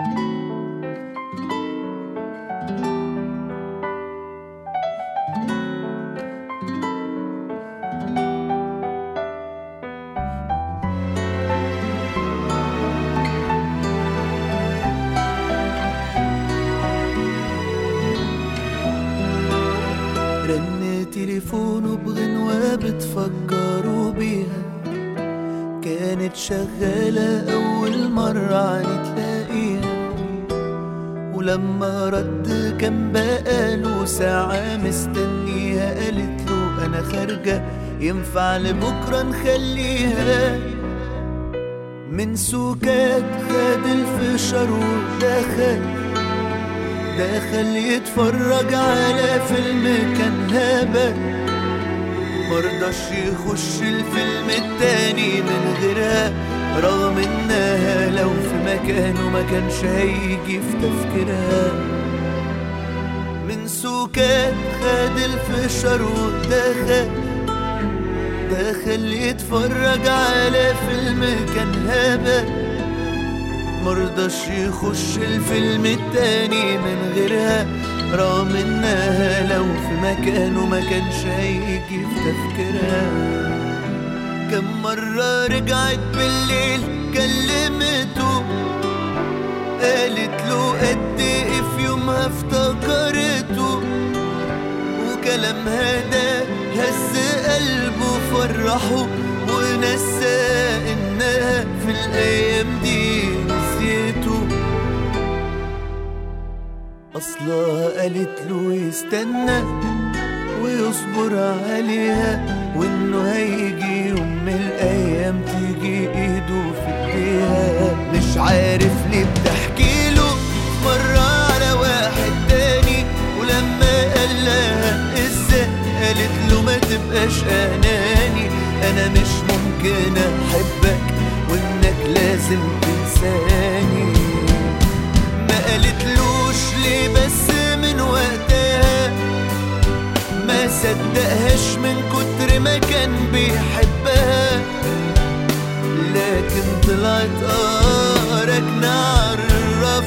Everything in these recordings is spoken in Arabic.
رن تليفونه بغنوة بتفكروا بيها. كانت شغالة أول مرة نتلاقيها ولما رد كان بقاله ساعة مستنيها قالت له أنا خارجة ينفع لبكرة نخليها؟ من سكات خد الفشار ودخل دخل يتفرج على فيلم كان هبل. مرضاش يخش الفيلم التاني من غيرها. رغم إنها لو في مكانه ما كانش هيجي في تفكيرها. من سكات خد الفشار ودخل دخل يتفرج على فيلم كان هبل. مرضاش يخش الفيلم التاني من غيرها. رغم إنها لو في مكانه ما كانش هيجي في تفكيرها. كم مرة رجعت بالليل كلمته قالت له قد إيه في يومها افتكرته وكلامها ده هز قلبه فرحه ونسى إنها في الأيام دي نسيته. أصلها قالت له يستنى ويصبر عليها وإنه هيجي يوم من الأيام تيجي إيده في إيديها. مش عارف ليه بتحكي له مرة على واحد تاني ولما قال لها إزاي؟ قالت له ما تبقاش أناني. أنا مش ممكن أحبك وإنك لازم تنساني. ما قالتلوش صدقهاش من كتر ما كان بيحبها. لكن طلعت راكنة عالرف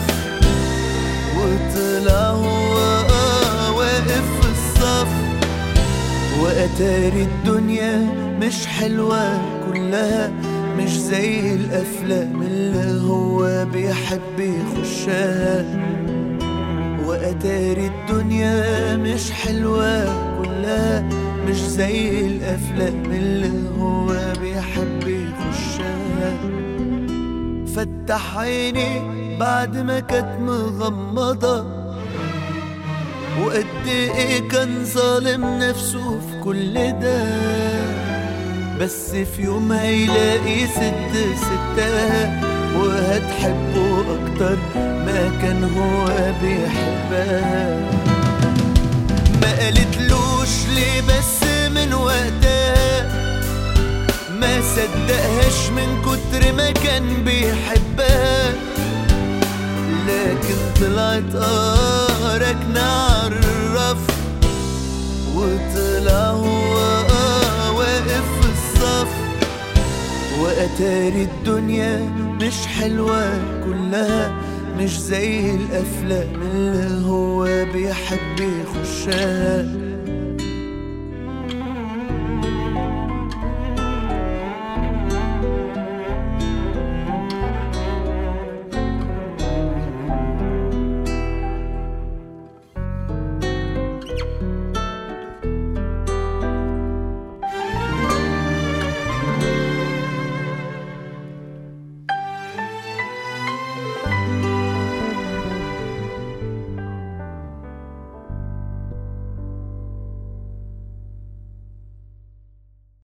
وطلع هو واقف في الصف. وأتاري الدنيا مش حلوة كلها مش زي الأفلام اللي هو بيحب يخشها. وأتاري الدنيا مش حلوة مش زي الأفلام اللي هو بيحب يخشها. فتح عيني بعد ما كانت مغمضة وقد إيه كان ظالم نفسه في كل ده. بس في يوم هيلاقي ست ستها وهتحبه أكتر ما كان هو بيحبها. صدقهاش من كتر ما كان بيحبها لكن طلعت راكنة عالرف وطلع هو واقف في الصف. وأتاري الدنيا مش حلوة كلها مش زي الأفلام اللي هو بيحب يخشها.